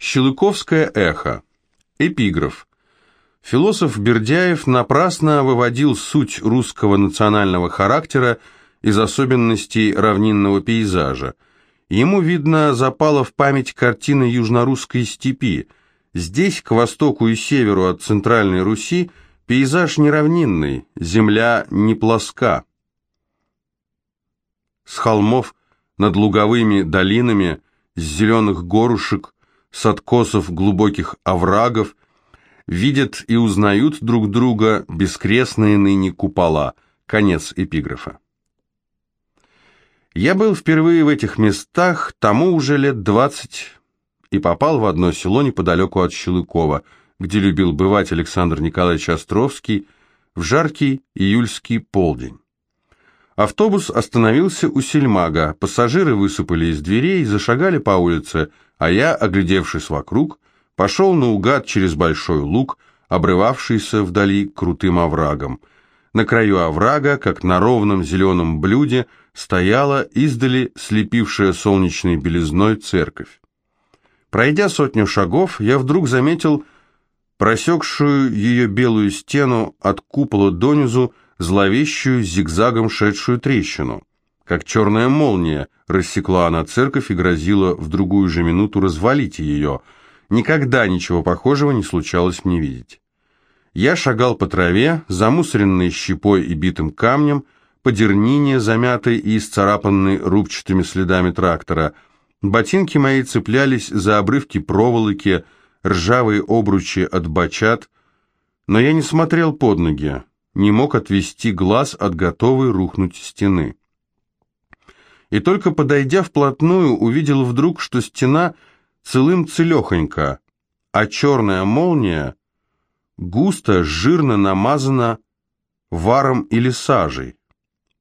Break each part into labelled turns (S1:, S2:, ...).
S1: Щелыковское эхо. Эпиграф. Философ Бердяев напрасно выводил суть русского национального характера из особенностей равнинного пейзажа. Ему, видно, запала в память картина южнорусской степи. Здесь, к востоку и северу от центральной Руси, пейзаж неравнинный, земля не плоска. С холмов над луговыми долинами, с зеленых горушек, с откосов глубоких оврагов видят и узнают друг друга бескрестные ныне купола. Конец эпиграфа. Я был впервые в этих местах, тому уже лет двадцать, и попал в одно село неподалеку от Щелыкова, где любил бывать Александр Николаевич Островский в жаркий июльский полдень. Автобус остановился у сельмага, пассажиры высыпали из дверей зашагали по улице, а я, оглядевшись вокруг, пошел наугад через большой луг, обрывавшийся вдали крутым оврагом. На краю оврага, как на ровном зеленом блюде, стояла издали слепившая солнечной белизной церковь. Пройдя сотню шагов, я вдруг заметил просекшую ее белую стену от купола донизу, зловещую зигзагом шедшую трещину. Как черная молния рассекла она церковь и грозила в другую же минуту развалить ее – Никогда ничего похожего не случалось мне видеть. Я шагал по траве, замусоренной щепой и битым камнем, по дернине, замятой и исцарапанной рубчатыми следами трактора. Ботинки мои цеплялись за обрывки проволоки, ржавые обручи от бочат, но я не смотрел под ноги, не мог отвести глаз от готовой рухнуть стены. И только подойдя вплотную, увидел вдруг, что стена — целым целехонько, а черная молния густо, жирно намазана варом или сажей.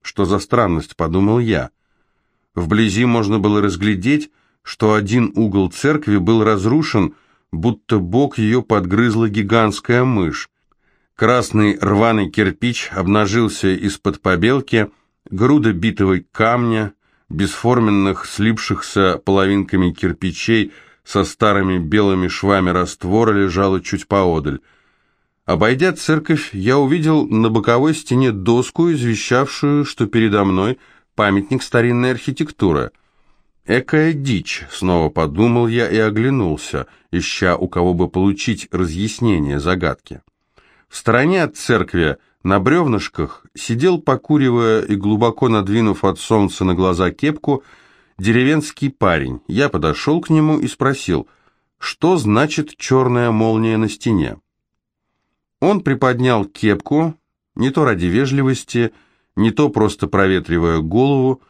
S1: Что за странность, подумал я. Вблизи можно было разглядеть, что один угол церкви был разрушен, будто бок ее подгрызла гигантская мышь. Красный рваный кирпич обнажился из-под побелки, груда битого камня, бесформенных, слипшихся половинками кирпичей – со старыми белыми швами раствора лежала чуть поодаль. Обойдя церковь, я увидел на боковой стене доску, извещавшую, что передо мной памятник старинной архитектуры. «Экая дичь», — снова подумал я и оглянулся, ища у кого бы получить разъяснение загадки. В стороне от церкви, на бревнышках, сидел, покуривая и глубоко надвинув от солнца на глаза кепку, — деревенский парень. Я подошел к нему и спросил, что значит черная молния на стене. Он приподнял кепку, не то ради вежливости, не то просто проветривая голову,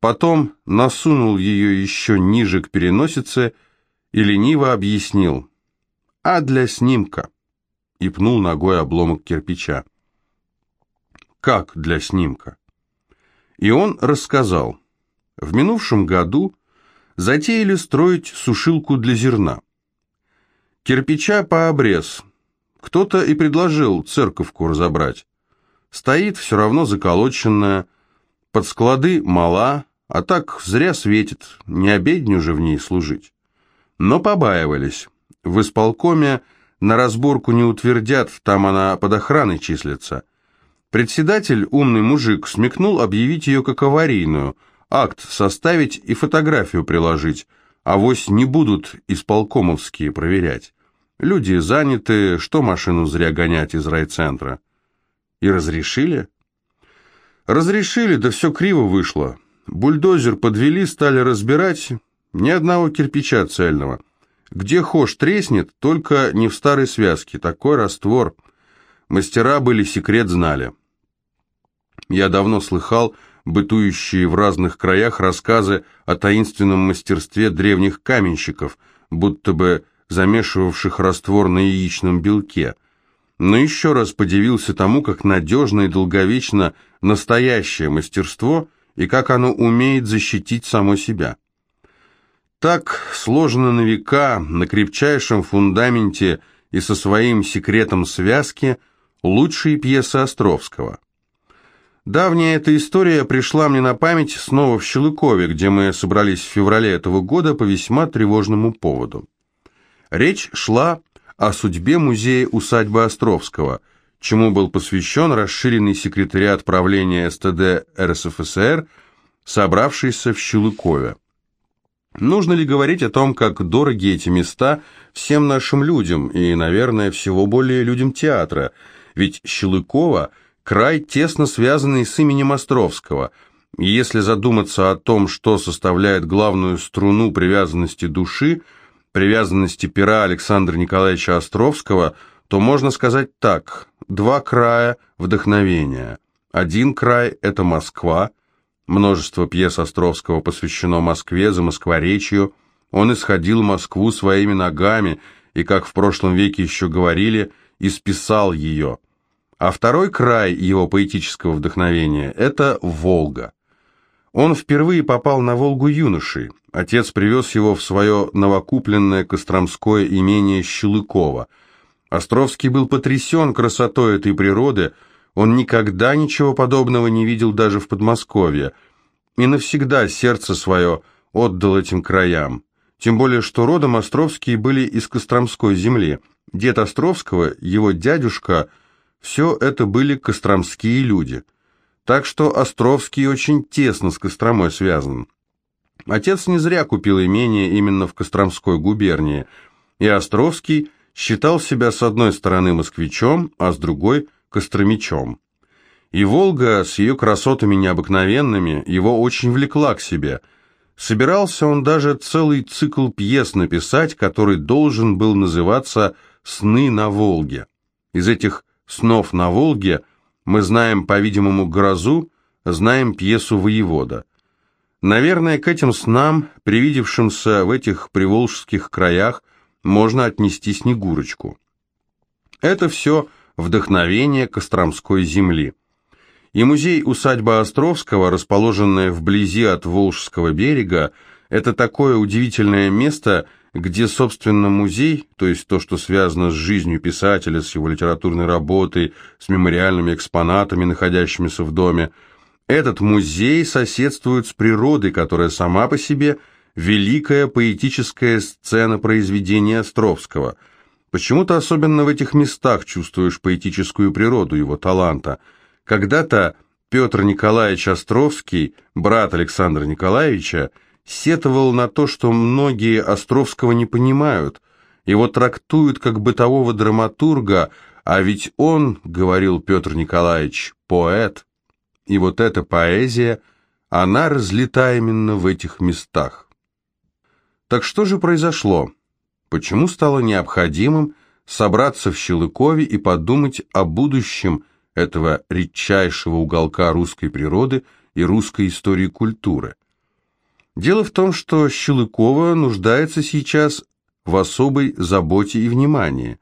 S1: потом насунул ее еще ниже к переносице и лениво объяснил «А для снимка» и пнул ногой обломок кирпича. «Как для снимка?» И он рассказал – в минувшем году затеяли строить сушилку для зерна. Кирпича по обрез. Кто-то и предложил церковку разобрать. Стоит все равно заколоченная, под склады мала, а так зря светит, не обедню же в ней служить. Но побаивались. В исполкоме на разборку не утвердят, там она под охраной числится. Председатель, умный мужик, смекнул объявить ее как аварийную – акт составить и фотографию приложить, а вось не будут исполкомовские проверять. Люди заняты, что машину зря гонять из райцентра. И разрешили? Разрешили, да все криво вышло. Бульдозер подвели, стали разбирать, ни одного кирпича цельного. Где хошь треснет, только не в старой связке, такой раствор. Мастера были, секрет знали. Я давно слыхал, бытующие в разных краях рассказы о таинственном мастерстве древних каменщиков, будто бы замешивавших раствор на яичном белке. Но еще раз подивился тому, как надежно и долговечно настоящее мастерство и как оно умеет защитить само себя. Так сложно на века, на крепчайшем фундаменте и со своим секретом связки лучшие пьесы Островского. Давняя эта история пришла мне на память снова в Щелыкове, где мы собрались в феврале этого года по весьма тревожному поводу. Речь шла о судьбе музея усадьбы Островского, чему был посвящен расширенный секретариат правления СТД РСФСР, собравшийся в Щелыкове. Нужно ли говорить о том, как дороги эти места всем нашим людям и, наверное, всего более людям театра? Ведь Щелыкова – край, тесно связанный с именем Островского. И если задуматься о том, что составляет главную струну привязанности души, привязанности пера Александра Николаевича Островского, то можно сказать так – два края вдохновения. Один край – это Москва – Множество пьес Островского посвящено Москве, за Москворечью. Он исходил Москву своими ногами и, как в прошлом веке еще говорили, исписал ее. А второй край его поэтического вдохновения – это Волга. Он впервые попал на Волгу юношей. Отец привез его в свое новокупленное Костромское имение Щелыкова. Островский был потрясен красотой этой природы – он никогда ничего подобного не видел даже в Подмосковье, и навсегда сердце свое отдал этим краям. Тем более, что родом Островские были из Костромской земли. Дед Островского, его дядюшка, все это были костромские люди. Так что Островский очень тесно с Костромой связан. Отец не зря купил имение именно в Костромской губернии, и Островский считал себя с одной стороны москвичом, а с другой Костромичом. И Волга с ее красотами необыкновенными его очень влекла к себе. Собирался он даже целый цикл пьес написать, который должен был называться «Сны на Волге». Из этих «Снов на Волге» мы знаем, по-видимому, «Грозу», знаем пьесу «Воевода». Наверное, к этим снам, привидевшимся в этих приволжских краях, можно отнести Снегурочку. Это все вдохновение Костромской земли. И музей-усадьба Островского, расположенная вблизи от Волжского берега, это такое удивительное место, где, собственно, музей, то есть то, что связано с жизнью писателя, с его литературной работой, с мемориальными экспонатами, находящимися в доме, этот музей соседствует с природой, которая сама по себе великая поэтическая сцена произведения Островского – Почему-то особенно в этих местах чувствуешь поэтическую природу его таланта. Когда-то Петр Николаевич Островский, брат Александра Николаевича, сетовал на то, что многие Островского не понимают, его трактуют как бытового драматурга, а ведь он, говорил Петр Николаевич, поэт. И вот эта поэзия, она разлита именно в этих местах. Так что же произошло? почему стало необходимым собраться в Щелыкове и подумать о будущем этого редчайшего уголка русской природы и русской истории культуры. Дело в том, что Щелыково нуждается сейчас в особой заботе и внимании,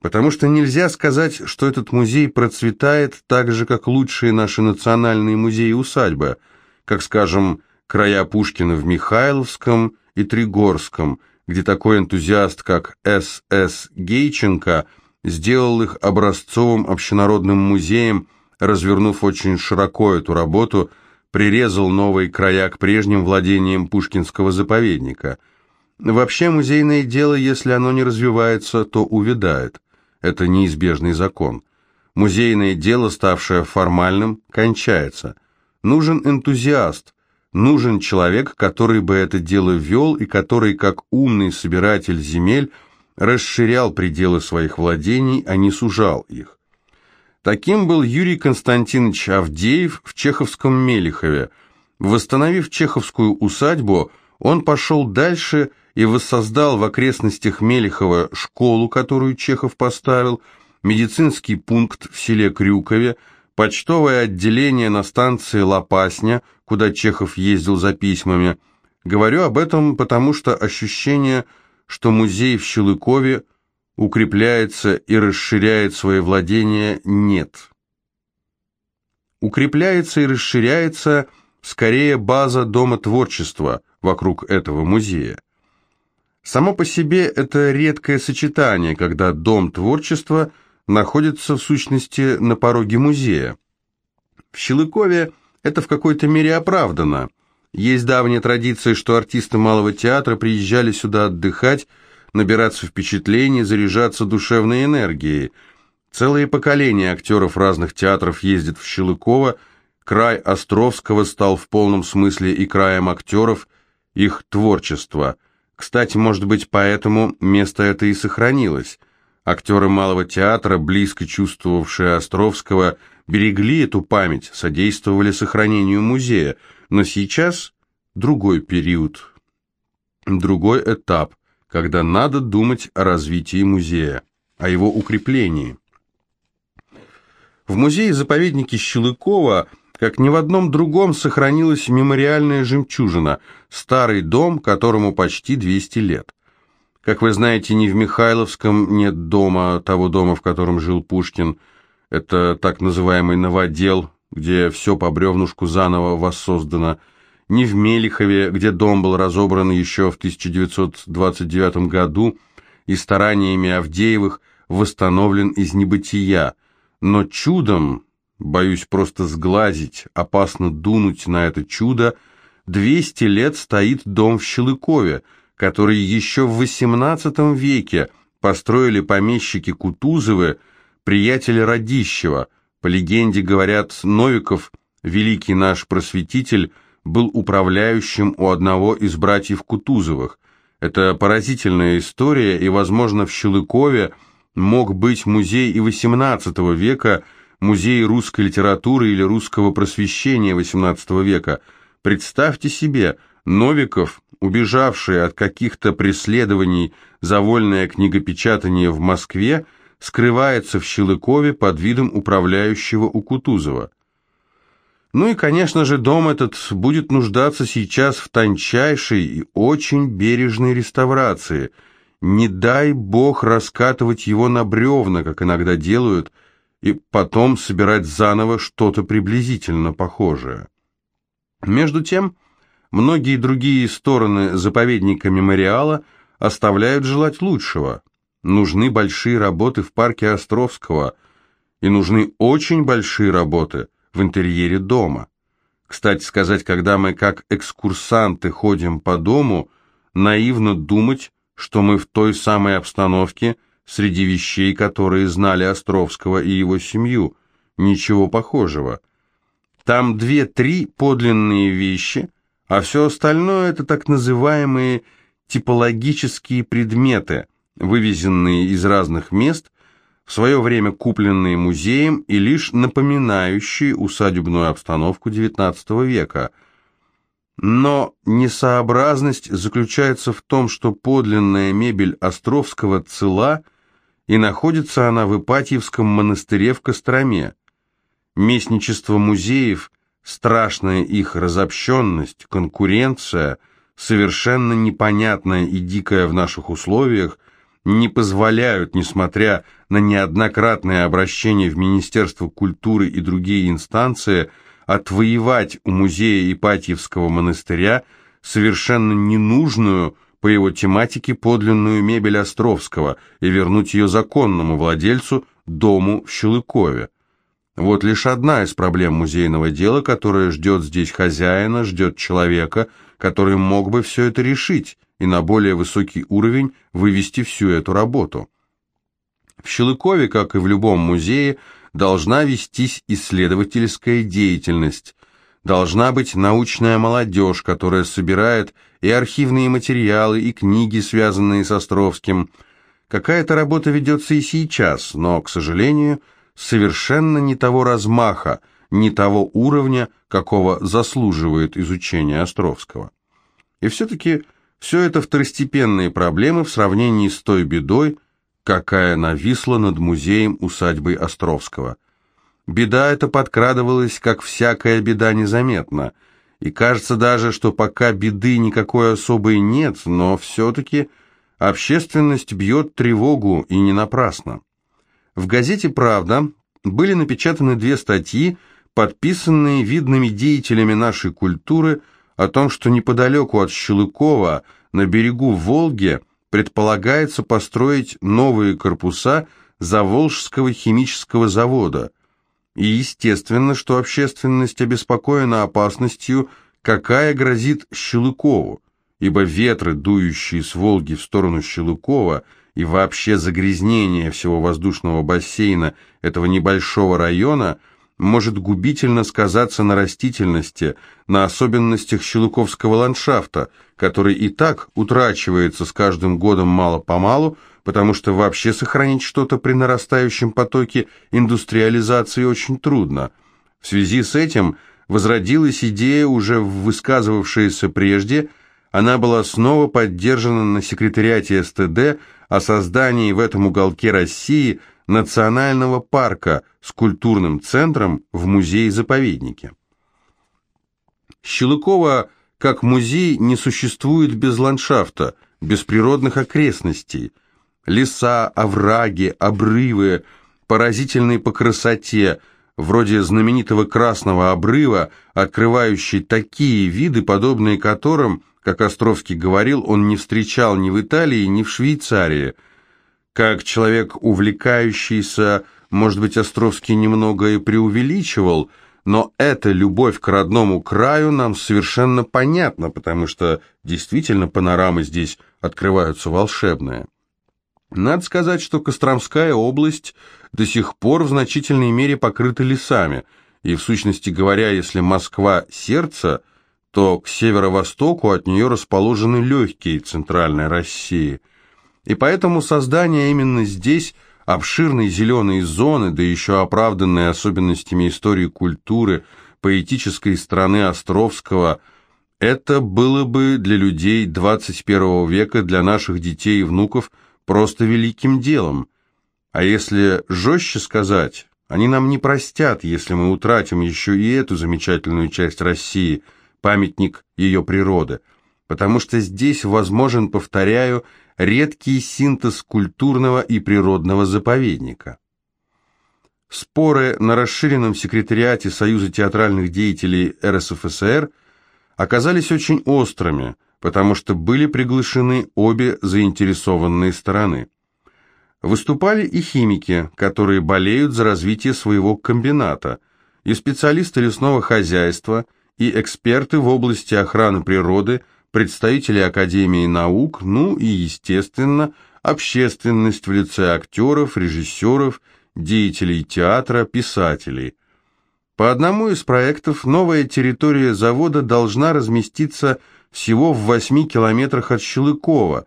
S1: потому что нельзя сказать, что этот музей процветает так же, как лучшие наши национальные музеи-усадьбы, как, скажем, края Пушкина в Михайловском и Тригорском – где такой энтузиаст, как С.С. Гейченко, сделал их образцовым общенародным музеем, развернув очень широко эту работу, прирезал новые края к прежним владениям Пушкинского заповедника. Вообще музейное дело, если оно не развивается, то увядает. Это неизбежный закон. Музейное дело, ставшее формальным, кончается. Нужен энтузиаст – Нужен человек, который бы это дело вел и который, как умный собиратель земель, расширял пределы своих владений, а не сужал их. Таким был Юрий Константинович Авдеев в Чеховском Мелихове. Восстановив чеховскую усадьбу, он пошел дальше и воссоздал в окрестностях Мелихова школу, которую Чехов поставил, медицинский пункт в селе Крюкове, почтовое отделение на станции Лопасня, куда Чехов ездил за письмами. Говорю об этом, потому что ощущение, что музей в Щелыкове укрепляется и расширяет свои владения, нет. Укрепляется и расширяется скорее база Дома творчества вокруг этого музея. Само по себе это редкое сочетание, когда Дом творчества – находится в сущности на пороге музея. В Щелыкове это в какой-то мере оправдано. Есть давняя традиция, что артисты малого театра приезжали сюда отдыхать, набираться впечатлений, заряжаться душевной энергией. Целые поколения актеров разных театров ездят в Щелыково, край Островского стал в полном смысле и краем актеров, их творчества. Кстати, может быть, поэтому место это и сохранилось. Актеры Малого театра, близко чувствовавшие Островского, берегли эту память, содействовали сохранению музея, но сейчас другой период, другой этап, когда надо думать о развитии музея, о его укреплении. В музее-заповеднике Щелыкова, как ни в одном другом, сохранилась мемориальная жемчужина, старый дом, которому почти 200 лет. Как вы знаете, ни в Михайловском нет дома, того дома, в котором жил Пушкин. Это так называемый новодел, где все по бревнушку заново воссоздано – ни в Мелихове, где дом был разобран еще в 1929 году и стараниями Авдеевых восстановлен из небытия, но чудом, боюсь просто сглазить, опасно дунуть на это чудо, 200 лет стоит дом в Щелыкове, который еще в XVIII веке построили помещики Кутузовы, приятели Радищева. По легенде, говорят, Новиков, великий наш просветитель, был управляющим у одного из братьев Кутузовых. Это поразительная история, и, возможно, в Щелыкове мог быть музей и XVIII века, музей русской литературы или русского просвещения XVIII века. Представьте себе, Новиков, убежавший от каких-то преследований за вольное книгопечатание в Москве, скрывается в Щелыкове под видом управляющего у Кутузова. Ну и, конечно же, дом этот будет нуждаться сейчас в тончайшей и очень бережной реставрации. Не дай бог раскатывать его на бревна, как иногда делают, и потом собирать заново что-то приблизительно похожее. Между тем, многие другие стороны заповедника мемориала оставляют желать лучшего. Нужны большие работы в парке Островского, и нужны очень большие работы – в интерьере дома. Кстати сказать, когда мы как экскурсанты ходим по дому, наивно думать, что мы в той самой обстановке среди вещей, которые знали Островского и его семью. Ничего похожего. Там две-три подлинные вещи, а все остальное это так называемые типологические предметы, вывезенные из разных мест свое время купленные музеем и лишь напоминающие усадебную обстановку XIX века. Но несообразность заключается в том, что подлинная мебель Островского цела, и находится она в Ипатьевском монастыре в Костроме. Местничество музеев, страшная их разобщенность, конкуренция, совершенно непонятная и дикая в наших условиях – не позволяют, несмотря на неоднократное обращение в Министерство культуры и другие инстанции, отвоевать у музея Ипатьевского монастыря совершенно ненужную по его тематике подлинную мебель Островского и вернуть ее законному владельцу, дому в Щелыкове. Вот лишь одна из проблем музейного дела, которая ждет здесь хозяина, ждет человека, который мог бы все это решить и на более высокий уровень вывести всю эту работу. В Щелыкове, как и в любом музее, должна вестись исследовательская деятельность, должна быть научная молодежь, которая собирает и архивные материалы, и книги, связанные с Островским. Какая-то работа ведется и сейчас, но, к сожалению, совершенно не того размаха, не того уровня, какого заслуживает изучение Островского. И все-таки все это второстепенные проблемы в сравнении с той бедой, какая нависла над музеем усадьбы Островского. Беда эта подкрадывалась, как всякая беда, незаметно, и кажется даже, что пока беды никакой особой нет, но все-таки общественность бьет тревогу, и не напрасно. В газете «Правда» были напечатаны две статьи, подписанные видными деятелями нашей культуры – о том, что неподалеку от Щелыкова, на берегу Волги, предполагается построить новые корпуса Заволжского химического завода. И естественно, что общественность обеспокоена опасностью, какая грозит Щелыкову. ибо ветры, дующие с Волги в сторону Щелыкова, и вообще загрязнение всего воздушного бассейна этого небольшого района может губительно сказаться на растительности, на особенностях щелыковского ландшафта, который и так утрачивается с каждым годом мало-помалу, потому что вообще сохранить что-то при нарастающем потоке индустриализации очень трудно. В связи с этим возродилась идея, уже высказывавшаяся прежде, она была снова поддержана на секретариате СТД о создании в этом уголке России национального парка с культурным центром в музее-заповеднике. Щелыкова как музей не существует без ландшафта, без природных окрестностей. Леса, овраги, обрывы, поразительные по красоте, вроде знаменитого Красного обрыва, открывающий такие виды, подобные которым, как Островский говорил, он не встречал ни в Италии, ни в Швейцарии. Как человек увлекающийся, может быть, Островский немного и преувеличивал – но эта любовь к родному краю нам совершенно понятна, потому что действительно панорамы здесь открываются волшебные. Надо сказать, что Костромская область до сих пор в значительной мере покрыта лесами, и в сущности говоря, если Москва – сердце, то к северо-востоку от нее расположены легкие центральной России. И поэтому создание именно здесь – обширные зеленые зоны, да еще оправданные особенностями истории культуры, поэтической страны Островского, это было бы для людей 21 века, для наших детей и внуков, просто великим делом. А если жестче сказать, они нам не простят, если мы утратим еще и эту замечательную часть России, памятник ее природы, потому что здесь возможен, повторяю, редкий синтез культурного и природного заповедника. Споры на расширенном секретариате Союза театральных деятелей РСФСР оказались очень острыми, потому что были приглашены обе заинтересованные стороны. Выступали и химики, которые болеют за развитие своего комбината, и специалисты лесного хозяйства, и эксперты в области охраны природы – представители Академии наук, ну и, естественно, общественность в лице актеров, режиссеров, деятелей театра, писателей. По одному из проектов новая территория завода должна разместиться всего в 8 километрах от Щелыкова,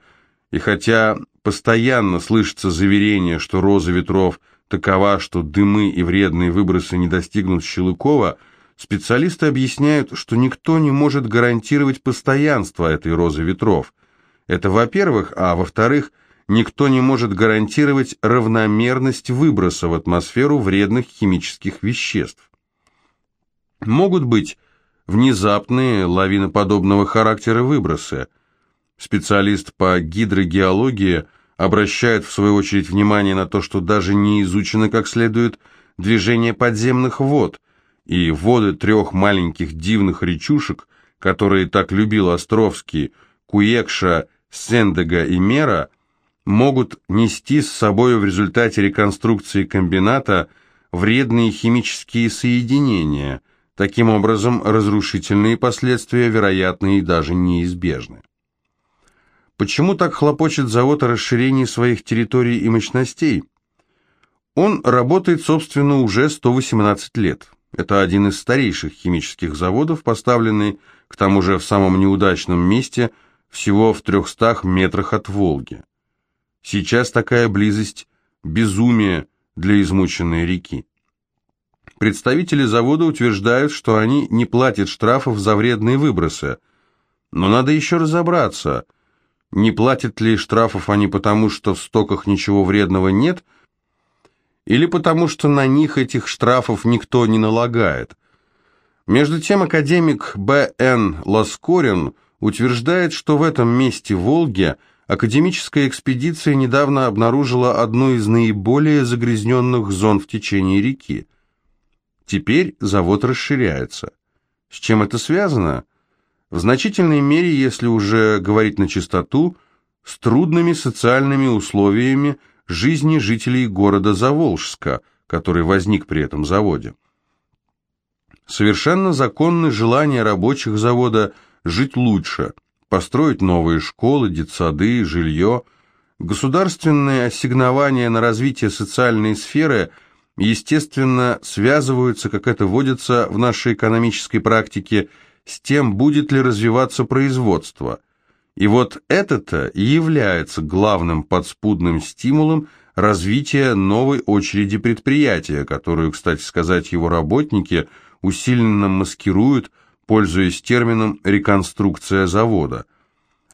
S1: и хотя постоянно слышится заверение, что роза ветров такова, что дымы и вредные выбросы не достигнут Щелыкова – Специалисты объясняют, что никто не может гарантировать постоянство этой розы ветров. Это во-первых, а во-вторых, никто не может гарантировать равномерность выброса в атмосферу вредных химических веществ. Могут быть внезапные лавиноподобного характера выбросы. Специалист по гидрогеологии обращает в свою очередь внимание на то, что даже не изучено как следует движение подземных вод, и воды трех маленьких дивных речушек, которые так любил Островский, Куекша, Сендега и Мера, могут нести с собой в результате реконструкции комбината вредные химические соединения. Таким образом, разрушительные последствия вероятны и даже неизбежны. Почему так хлопочет завод о расширении своих территорий и мощностей? Он работает, собственно, уже 118 лет. Это один из старейших химических заводов, поставленный, к тому же, в самом неудачном месте, всего в 300 метрах от Волги. Сейчас такая близость – безумие для измученной реки. Представители завода утверждают, что они не платят штрафов за вредные выбросы. Но надо еще разобраться, не платят ли штрафов они потому, что в стоках ничего вредного нет – или потому что на них этих штрафов никто не налагает. Между тем академик Б.Н. Ласкорин утверждает, что в этом месте Волги академическая экспедиция недавно обнаружила одну из наиболее загрязненных зон в течение реки. Теперь завод расширяется. С чем это связано? В значительной мере, если уже говорить на чистоту, с трудными социальными условиями, жизни жителей города Заволжска, который возник при этом заводе. Совершенно законны желания рабочих завода жить лучше, построить новые школы, детсады, жилье. Государственные ассигнования на развитие социальной сферы, естественно, связываются, как это водится в нашей экономической практике, с тем, будет ли развиваться производство. И вот это-то и является главным подспудным стимулом развития новой очереди предприятия, которую, кстати сказать, его работники усиленно маскируют, пользуясь термином «реконструкция завода».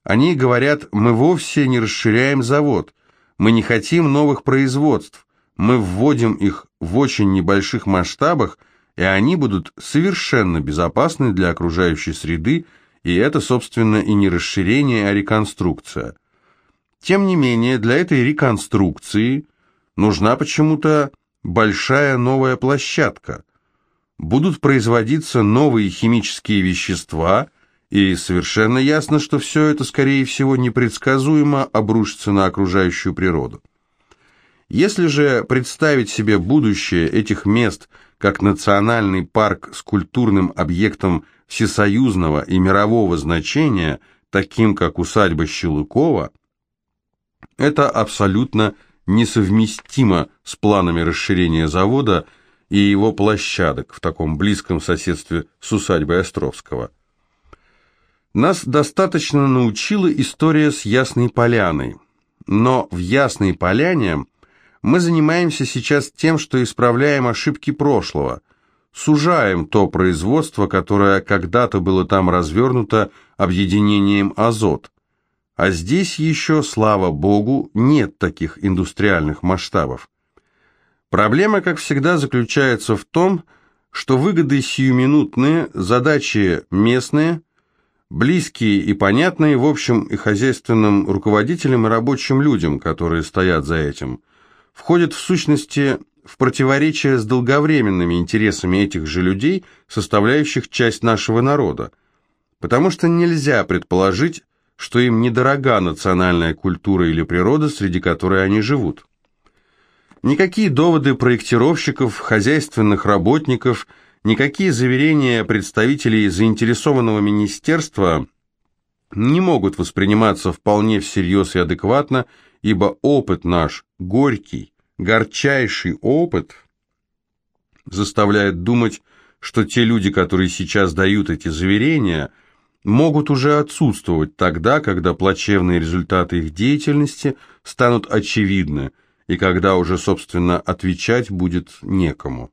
S1: Они говорят, мы вовсе не расширяем завод, мы не хотим новых производств, мы вводим их в очень небольших масштабах, и они будут совершенно безопасны для окружающей среды, и это, собственно, и не расширение, а реконструкция. Тем не менее, для этой реконструкции нужна почему-то большая новая площадка. Будут производиться новые химические вещества, и совершенно ясно, что все это, скорее всего, непредсказуемо обрушится на окружающую природу. Если же представить себе будущее этих мест как национальный парк с культурным объектом всесоюзного и мирового значения, таким как усадьба Щелыкова, это абсолютно несовместимо с планами расширения завода и его площадок в таком близком соседстве с усадьбой Островского. Нас достаточно научила история с Ясной Поляной, но в Ясной Поляне мы занимаемся сейчас тем, что исправляем ошибки прошлого, сужаем то производство, которое когда-то было там развернуто объединением «Азот», а здесь еще, слава богу, нет таких индустриальных масштабов. Проблема, как всегда, заключается в том, что выгоды сиюминутные, задачи местные, близкие и понятные, в общем, и хозяйственным руководителям и рабочим людям, которые стоят за этим, входят в сущности в противоречие с долговременными интересами этих же людей, составляющих часть нашего народа. Потому что нельзя предположить, что им недорога национальная культура или природа, среди которой они живут. Никакие доводы проектировщиков, хозяйственных работников, никакие заверения представителей заинтересованного министерства не могут восприниматься вполне всерьез и адекватно, ибо опыт наш, горький, горчайший опыт, заставляет думать, что те люди, которые сейчас дают эти заверения – могут уже отсутствовать тогда, когда плачевные результаты их деятельности станут очевидны и когда уже, собственно, отвечать будет некому.